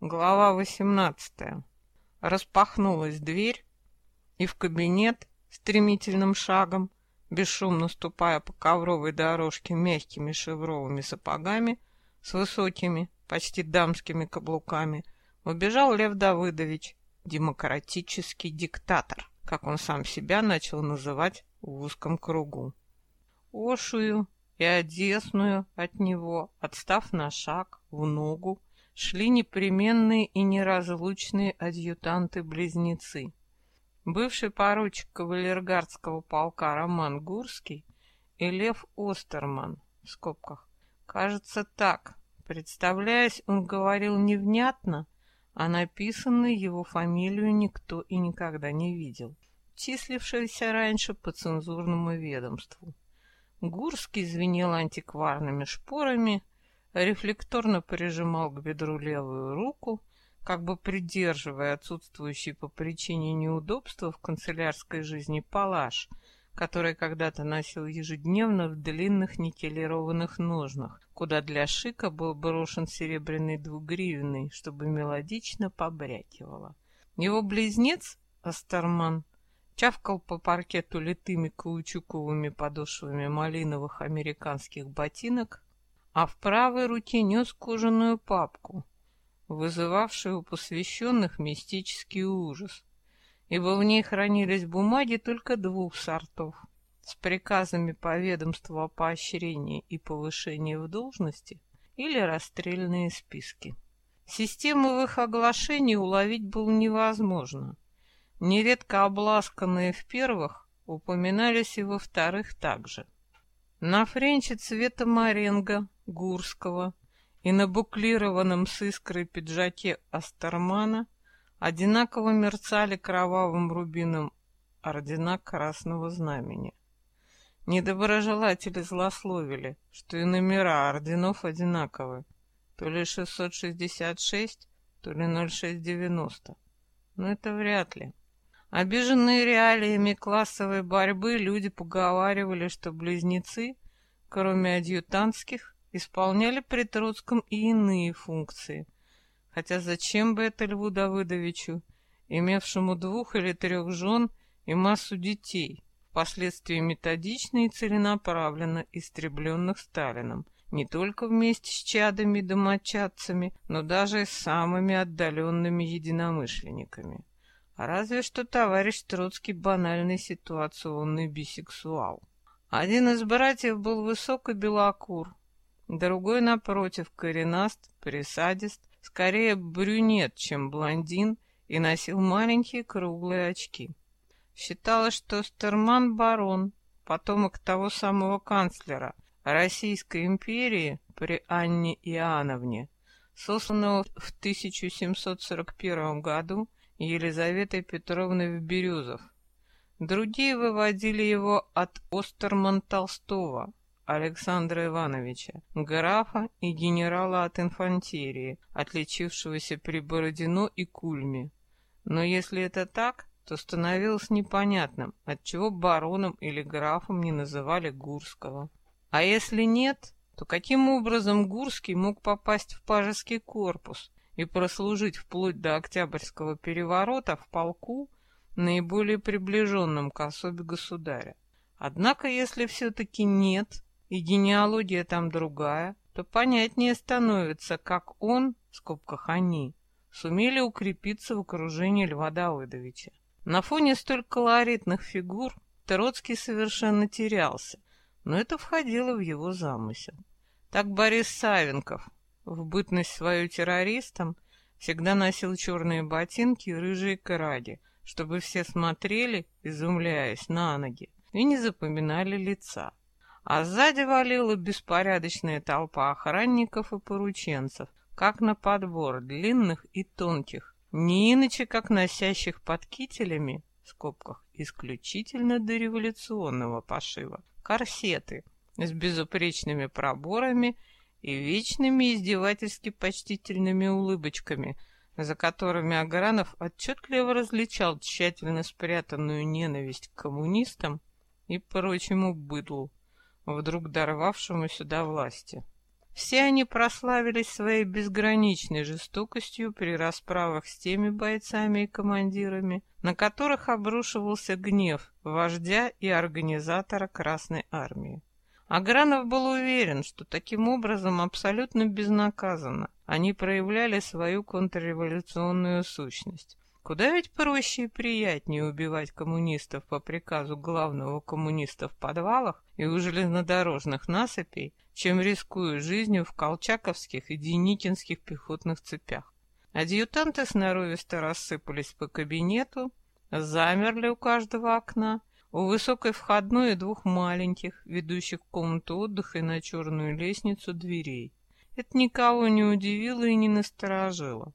Глава 18. Распахнулась дверь, и в кабинет стремительным шагом, бесшумно ступая по ковровой дорожке мягкими шевровыми сапогами с высокими, почти дамскими каблуками, убежал Лев Давыдович, демократический диктатор, как он сам себя начал называть в узком кругу. Ошую и Одесную от него, отстав на шаг, в ногу, шли непременные и неразлучные адъютанты-близнецы. Бывший поручик кавалергардского полка Роман Гурский и Лев Остерман, в скобках. Кажется, так. Представляясь, он говорил невнятно, а написанной его фамилию никто и никогда не видел, числившегося раньше по цензурному ведомству. Гурский звенел антикварными шпорами, рефлекторно прижимал к бедру левую руку, как бы придерживая отсутствующий по причине неудобства в канцелярской жизни палаш, который когда-то носил ежедневно в длинных никелированных ножнах, куда для шика был брошен серебряный двугривенный, чтобы мелодично побрякивало. Его близнец, Астерман, чавкал по паркету литыми каучуковыми подошвами малиновых американских ботинок, а в правой руке нес кожаную папку, вызывавшую у посвященных мистический ужас, ибо в ней хранились бумаги только двух сортов с приказами по ведомству о поощрении и повышении в должности или расстрельные списки. Систему в их оглашении уловить было невозможно. Нередко обласканные в первых упоминались и во вторых также. На френче цвета моренго Гурского и на буклированном с искрой пиджаке Астермана одинаково мерцали кровавым рубином ордена Красного Знамени. Недоброжелатели злословили, что и номера орденов одинаковы, то ли 666, то ли 0690. Но это вряд ли. Обиженные реалиями классовой борьбы люди поговаривали, что близнецы, кроме адъютантских, исполняли при Троцком и иные функции. Хотя зачем бы это Льву Давыдовичу, имевшему двух или трех жен и массу детей, впоследствии методично и целенаправленно истребленных Сталином, не только вместе с чадами и домочадцами, но даже и с самыми отдаленными единомышленниками. А разве что товарищ Троцкий банальный ситуационный бисексуал. Один из братьев был высок и белокур, Другой, напротив, коренаст, присадист, скорее брюнет, чем блондин, и носил маленькие круглые очки. Считалось, что Стерман барон, потомок того самого канцлера Российской империи при Анне Иоанновне, сосланного в 1741 году Елизаветой Петровной в Березов. Другие выводили его от Остерман Толстого, Александра Ивановича, графа и генерала от инфантерии, отличившегося при Бородино и Кульме. Но если это так, то становилось непонятным, отчего бароном или графом не называли Гурского. А если нет, то каким образом Гурский мог попасть в пажеский корпус и прослужить вплоть до Октябрьского переворота в полку, наиболее приближенном к особе государя? Однако, если все-таки нет, и генеалогия там другая, то понятнее становится, как он, в скобках они, сумели укрепиться в окружении Льва Давыдовича. На фоне столь колоритных фигур Троцкий совершенно терялся, но это входило в его замысел. Так Борис Савенков, в бытность свою террористом, всегда носил черные ботинки и рыжие каради, чтобы все смотрели, изумляясь, на ноги, и не запоминали лица а сзади валила беспорядочная толпа охранников и порученцев, как на подбор длинных и тонких, не иначе как носящих под кителями, в скобках, исключительно дореволюционного пошива, корсеты с безупречными проборами и вечными издевательски почтительными улыбочками, за которыми Агранов отчетливо различал тщательно спрятанную ненависть к коммунистам и прочему быдлу, вдруг дорвавшемуся до власти. Все они прославились своей безграничной жестокостью при расправах с теми бойцами и командирами, на которых обрушивался гнев вождя и организатора Красной Армии. Агранов был уверен, что таким образом абсолютно безнаказанно они проявляли свою контрреволюционную сущность. Куда ведь проще и приятнее убивать коммунистов по приказу главного коммуниста в подвалах и у железнодорожных насыпей, чем рискуя жизнью в колчаковских и деникинских пехотных цепях. Адъютанты сноровисто рассыпались по кабинету, замерли у каждого окна, у высокой входной и двух маленьких, ведущих в комнату отдыха и на черную лестницу дверей. Это никого не удивило и не насторожило.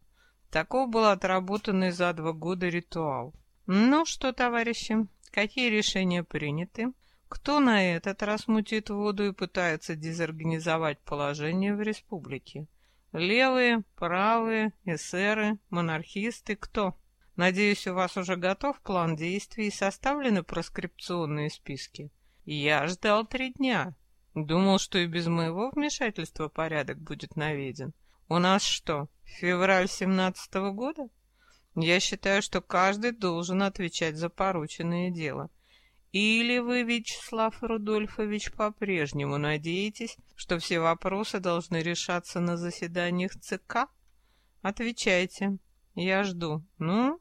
Таков был отработанный за два года ритуал. Ну что, товарищи, какие решения приняты? Кто на этот раз мутит воду и пытается дезорганизовать положение в республике? Левые, правые, эсеры, монархисты, кто? Надеюсь, у вас уже готов план действий и составлены проскрипционные списки. Я ждал три дня. Думал, что и без моего вмешательства порядок будет наведен. У нас что, февраль семнадцатого года? Я считаю, что каждый должен отвечать за порученное дело. Или вы, Вячеслав Рудольфович, по-прежнему надеетесь, что все вопросы должны решаться на заседаниях ЦК? Отвечайте. Я жду. Ну?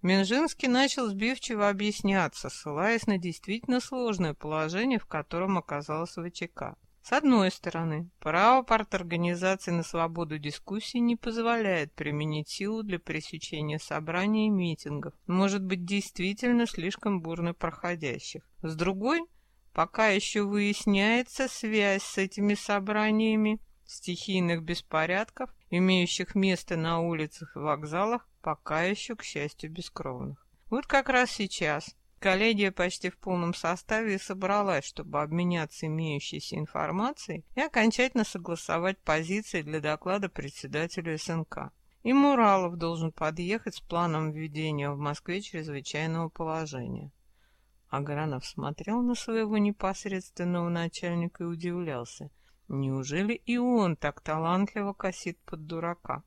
Минжинский начал сбивчиво объясняться, ссылаясь на действительно сложное положение, в котором оказалась ВЧК. С одной стороны, право парторганизации на свободу дискуссии не позволяет применить силу для пресечения собраний и митингов, может быть действительно слишком бурно проходящих. С другой, пока еще выясняется связь с этими собраниями стихийных беспорядков, имеющих место на улицах и вокзалах, пока еще, к счастью, бескровных. Вот как раз сейчас Коллегия почти в полном составе собралась, чтобы обменяться имеющейся информацией и окончательно согласовать позиции для доклада председателю СНК. И Муралов должен подъехать с планом введения в Москве чрезвычайного положения. Агранов смотрел на своего непосредственного начальника и удивлялся. Неужели и он так талантливо косит под дурака?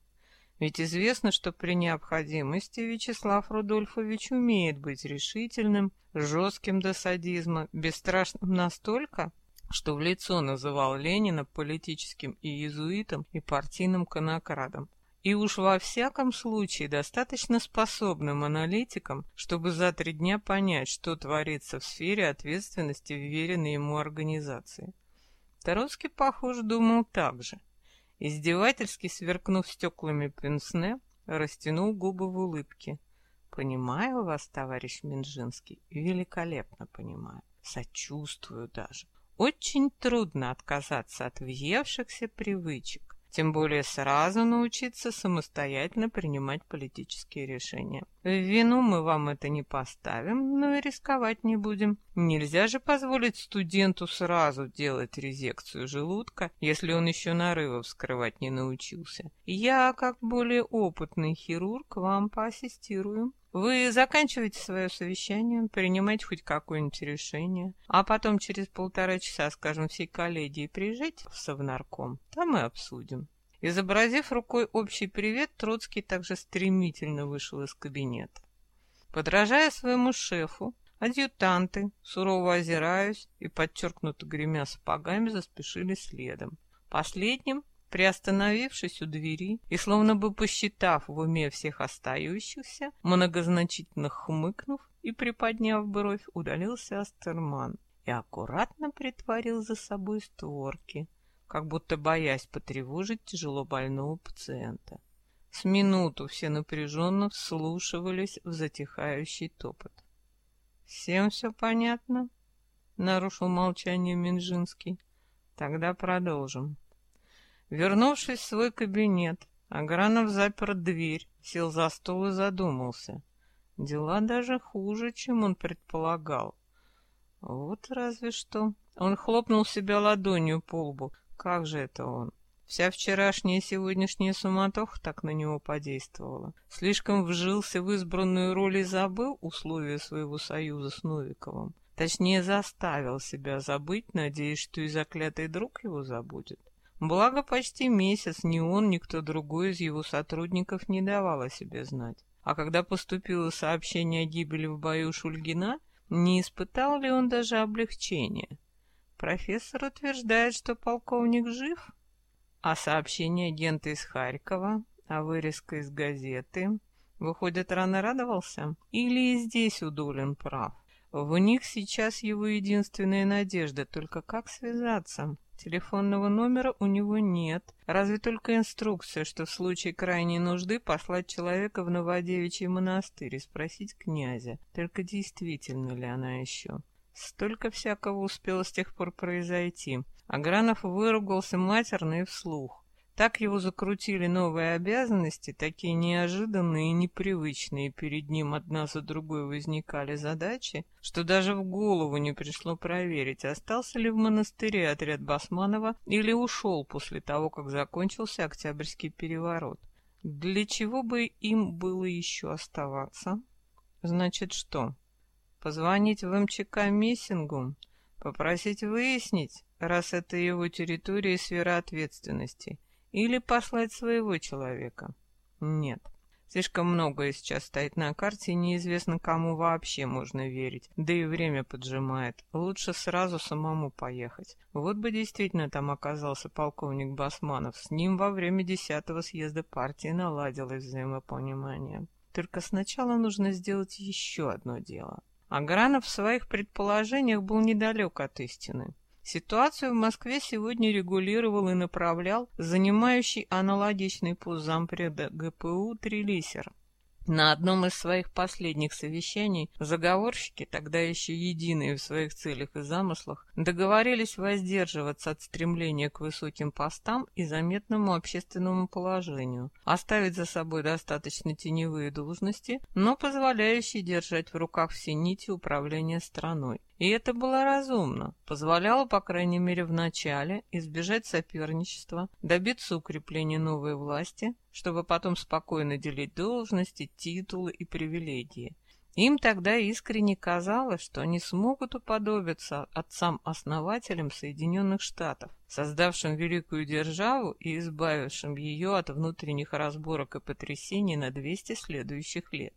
Ведь известно, что при необходимости Вячеслав Рудольфович умеет быть решительным, жестким до садизма, бесстрашным настолько, что в лицо называл Ленина политическим и иезуитом, и партийным конокрадом. И уж во всяком случае достаточно способным аналитиком, чтобы за три дня понять, что творится в сфере ответственности вверенной ему организации. Таровский, похоже, думал так же. Издевательски сверкнув стеклами пенсне, растянул губы в улыбке. «Понимаю вас, товарищ Минжинский, великолепно понимаю, сочувствую даже. Очень трудно отказаться от въевшихся привычек, тем более сразу научиться самостоятельно принимать политические решения. В вину мы вам это не поставим, но и рисковать не будем. Нельзя же позволить студенту сразу делать резекцию желудка, если он еще нарывов скрывать не научился. Я, как более опытный хирург, вам поассистирую. Вы заканчиваете свое совещание, принимаете хоть какое-нибудь решение, а потом через полтора часа, скажем, всей коллегии приезжайте в Совнарком, там и обсудим. Изобразив рукой общий привет, Троцкий также стремительно вышел из кабинета. Подражая своему шефу, адъютанты, сурово озираясь и подчеркнуто гремя сапогами, заспешили следом. Последним Приостановившись у двери и словно бы посчитав в уме всех остающихся, многозначительно хмыкнув и приподняв бровь, удалился Астерман и аккуратно притворил за собой створки, как будто боясь потревожить тяжело больного пациента. С минуту все напряженно вслушивались в затихающий топот. «Всем все понятно?» — нарушил молчание Минжинский. «Тогда продолжим». Вернувшись в свой кабинет, Агранов запер дверь, сел за стол и задумался. Дела даже хуже, чем он предполагал. Вот разве что. Он хлопнул себя ладонью по лбу. Как же это он? Вся вчерашняя и сегодняшняя суматоха так на него подействовала. Слишком вжился в избранную роль и забыл условия своего союза с Новиковым. Точнее, заставил себя забыть, надеясь, что и заклятый друг его забудет. Благо, почти месяц ни он, ни кто другой из его сотрудников не давал о себе знать. А когда поступило сообщение о гибели в бою Шульгина, не испытал ли он даже облегчения? Профессор утверждает, что полковник жив, а сообщение агента из Харькова, а вырезка из газеты, выходит, рано радовался? Или и здесь Удолин прав? В них сейчас его единственная надежда, только как связаться? Телефонного номера у него нет, разве только инструкция, что в случае крайней нужды послать человека в Новодевичий монастырь и спросить князя, только действительно ли она еще. Столько всякого успело с тех пор произойти. Агранов выругался матерно и вслух. Так его закрутили новые обязанности, такие неожиданные и непривычные перед ним одна за другой возникали задачи, что даже в голову не пришло проверить, остался ли в монастыре отряд Басманова или ушел после того, как закончился Октябрьский переворот. Для чего бы им было еще оставаться? Значит, что? Позвонить в МЧК Мессингу? Попросить выяснить, раз это его территория и сфера ответственности – или послать своего человека? Нет. Слишком многое сейчас стоит на карте, и неизвестно, кому вообще можно верить. Да и время поджимает. Лучше сразу самому поехать. Вот бы действительно там оказался полковник Басманов. С ним во время десятого съезда партии наладилось взаимопонимание. Только сначала нужно сделать еще одно дело. Агранов в своих предположениях был недалек от истины. Ситуацию в Москве сегодня регулировал и направлял занимающий аналогичный пост зампреда ГПУ Трелисер. На одном из своих последних совещаний заговорщики, тогда еще единые в своих целях и замыслах, договорились воздерживаться от стремления к высоким постам и заметному общественному положению, оставить за собой достаточно теневые должности, но позволяющие держать в руках все нити управления страной. И это было разумно, позволяло, по крайней мере в начале, избежать соперничества, добиться укрепления новой власти, чтобы потом спокойно делить должности, титулы и привилегии. Им тогда искренне казалось, что они смогут уподобиться отцам-основателям Соединенных Штатов, создавшим великую державу и избавившим ее от внутренних разборок и потрясений на 200 следующих лет.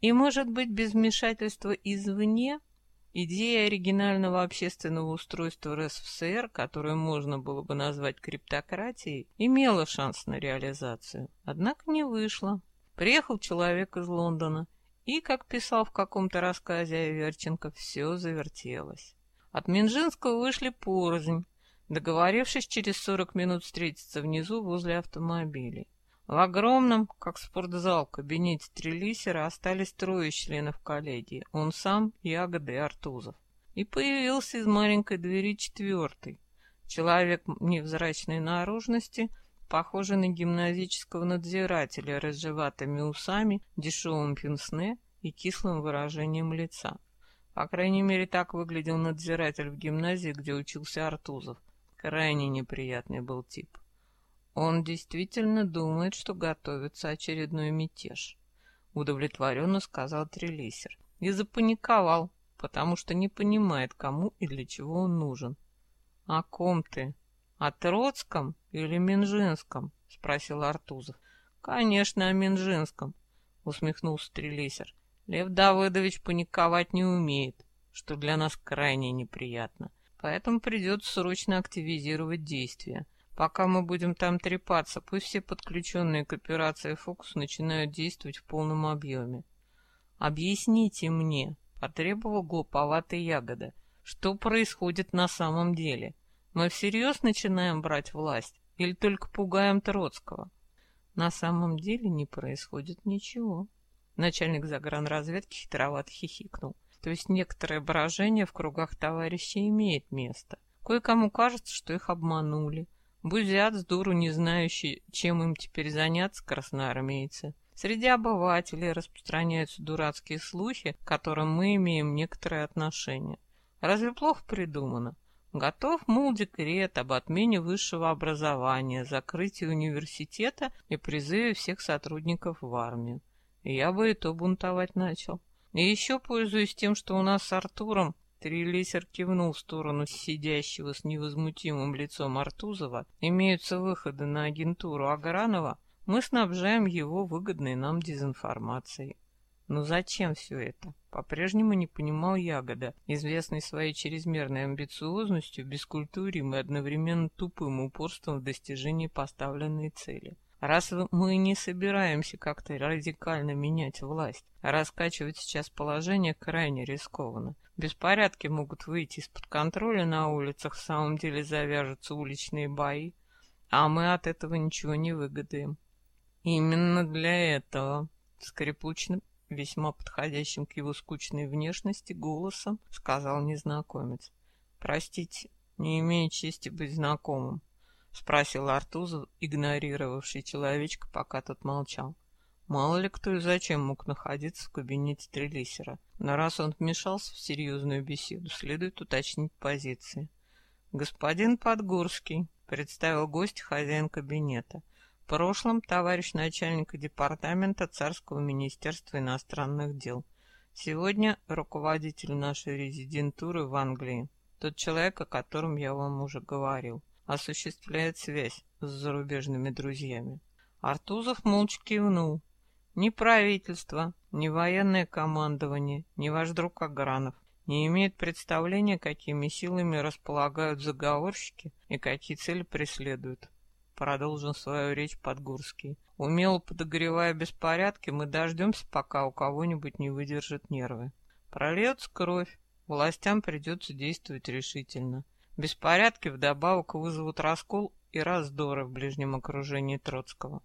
И, может быть, без вмешательства извне – Идея оригинального общественного устройства РСФСР, которую можно было бы назвать криптократией, имела шанс на реализацию, однако не вышла. Приехал человек из Лондона, и, как писал в каком-то рассказе Аверченко, все завертелось. От Минжинского вышли порознь, договорившись через 40 минут встретиться внизу возле автомобилей. В огромном, как спортзал, кабинете Трелисера остались трое членов коллегии. Он сам, Ягода и Артузов. И появился из маленькой двери четвертый. Человек невзрачной наружности, похожий на гимназического надзирателя разжеватыми усами, дешевым пенсне и кислым выражением лица. По крайней мере, так выглядел надзиратель в гимназии, где учился Артузов. Крайне неприятный был тип. Он действительно думает, что готовится очередной мятеж, удовлетворенно сказал Трелисер. И запаниковал, потому что не понимает, кому и для чего он нужен. — О ком ты? О Троцком или Минжинском? — спросил Артузов. — Конечно, о Минжинском, — усмехнулся Трелисер. Лев Давыдович паниковать не умеет, что для нас крайне неприятно. Поэтому придется срочно активизировать действия. Пока мы будем там трепаться, пусть все подключенные к операции «Фокус» начинают действовать в полном объеме. «Объясните мне», — потребовал глуповатая ягода, — «что происходит на самом деле? Мы всерьез начинаем брать власть или только пугаем Троцкого?» «На самом деле не происходит ничего». Начальник загранразведки хитровато хихикнул. То есть некоторое брожение в кругах товарищей имеет место. Кое-кому кажется, что их обманули, Бузят с дуру не знающие, чем им теперь заняться красноармейцы. Среди обывателей распространяются дурацкие слухи, к которым мы имеем некоторое отношение. Разве плохо придумано? Готов, мол, декрет об отмене высшего образования, закрытии университета и призыве всех сотрудников в армию. Я бы и то бунтовать начал. И еще пользуюсь тем, что у нас с Артуром Трилисер кивнул в сторону сидящего с невозмутимым лицом Артузова. Имеются выходы на агентуру Агранова. Мы снабжаем его выгодной нам дезинформацией. Но зачем все это? По-прежнему не понимал Ягода, известный своей чрезмерной амбициозностью, бескультурием и одновременно тупым упорством в достижении поставленной цели. Раз мы не собираемся как-то радикально менять власть, раскачивать сейчас положение крайне рискованно. Беспорядки могут выйти из-под контроля на улицах, в самом деле завяжутся уличные бои, а мы от этого ничего не выгодаем. Именно для этого, скрипучным, весьма подходящим к его скучной внешности голосом, сказал незнакомец. Простите, не имею чести быть знакомым. — спросил Артузов, игнорировавший человечка, пока тот молчал. Мало ли кто и зачем мог находиться в кабинете Трелисера, но раз он вмешался в серьезную беседу, следует уточнить позиции. «Господин Подгорский», — представил гость хозяин кабинета, в прошлом товарищ начальника департамента Царского министерства иностранных дел. Сегодня руководитель нашей резидентуры в Англии, тот человек, о котором я вам уже говорил осуществляет связь с зарубежными друзьями. Артузов молча кивнул. Ни правительство, ни военное командование, ни ваш друг Агранов не имеют представления, какими силами располагают заговорщики и какие цели преследуют. Продолжил свою речь Подгурский. Умело подогревая беспорядки, мы дождемся, пока у кого-нибудь не выдержат нервы. Прольется кровь, властям придется действовать решительно. Беспорядки вдобавок вызовут раскол и раздоры в ближнем окружении Троцкого.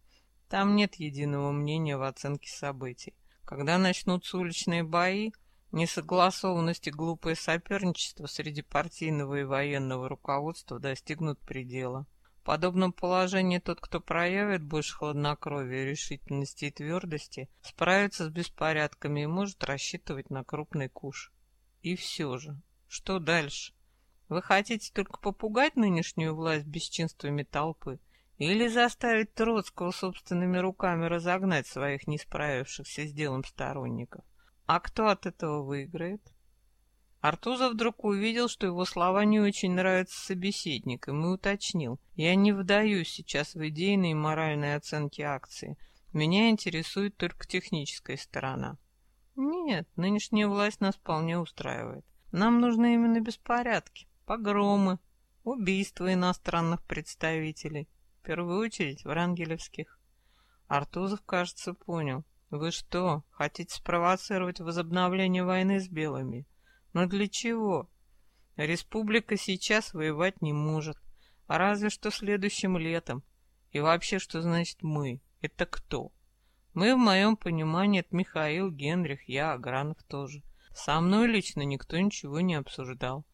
Там нет единого мнения в оценке событий. Когда начнутся уличные бои, несогласованность и глупое соперничество среди партийного и военного руководства достигнут предела. В подобном положении тот, кто проявит больше хладнокровия, решительности и твердости, справится с беспорядками и может рассчитывать на крупный куш. И все же, что дальше? Вы хотите только попугать нынешнюю власть бесчинствами толпы или заставить Троцкого собственными руками разогнать своих не справившихся с делом сторонников? А кто от этого выиграет? Артузов вдруг увидел, что его слова не очень нравятся собеседникам, и уточнил. «Я не вдаюсь сейчас в идейные и моральные оценки акции. Меня интересует только техническая сторона». «Нет, нынешняя власть нас вполне устраивает. Нам нужны именно беспорядки погромы, убийства иностранных представителей, в первую очередь врангелевских. Артузов, кажется, понял. Вы что, хотите спровоцировать возобновление войны с белыми? Но для чего? Республика сейчас воевать не может, а разве что следующим летом. И вообще, что значит «мы»? Это кто? Мы, в моем понимании, это Михаил, Генрих, я, Агранов тоже. Со мной лично никто ничего не обсуждал.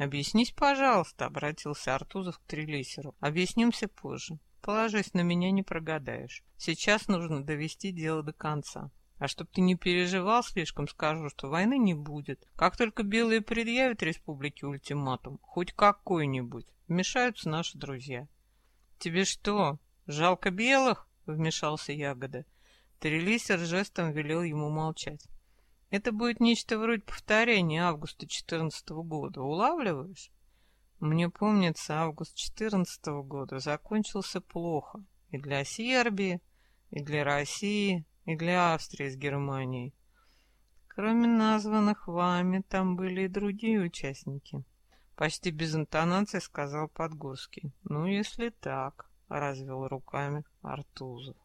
«Объяснись, пожалуйста», — обратился Артузов к Трелисеру. «Объяснимся позже. Положись, на меня не прогадаешь. Сейчас нужно довести дело до конца. А чтоб ты не переживал слишком, скажу, что войны не будет. Как только белые предъявят республике ультиматум, хоть какой-нибудь, вмешаются наши друзья». «Тебе что, жалко белых?» — вмешался Ягода. Трелисер жестом велел ему молчать. Это будет нечто вроде повторения августа 14 года. Улавливаешь? Мне помнится, август 14 года закончился плохо. И для Сербии, и для России, и для Австрии с Германией. Кроме названных вами, там были и другие участники. Почти без интонации сказал Подгорский. Ну, если так, развел руками Артузов.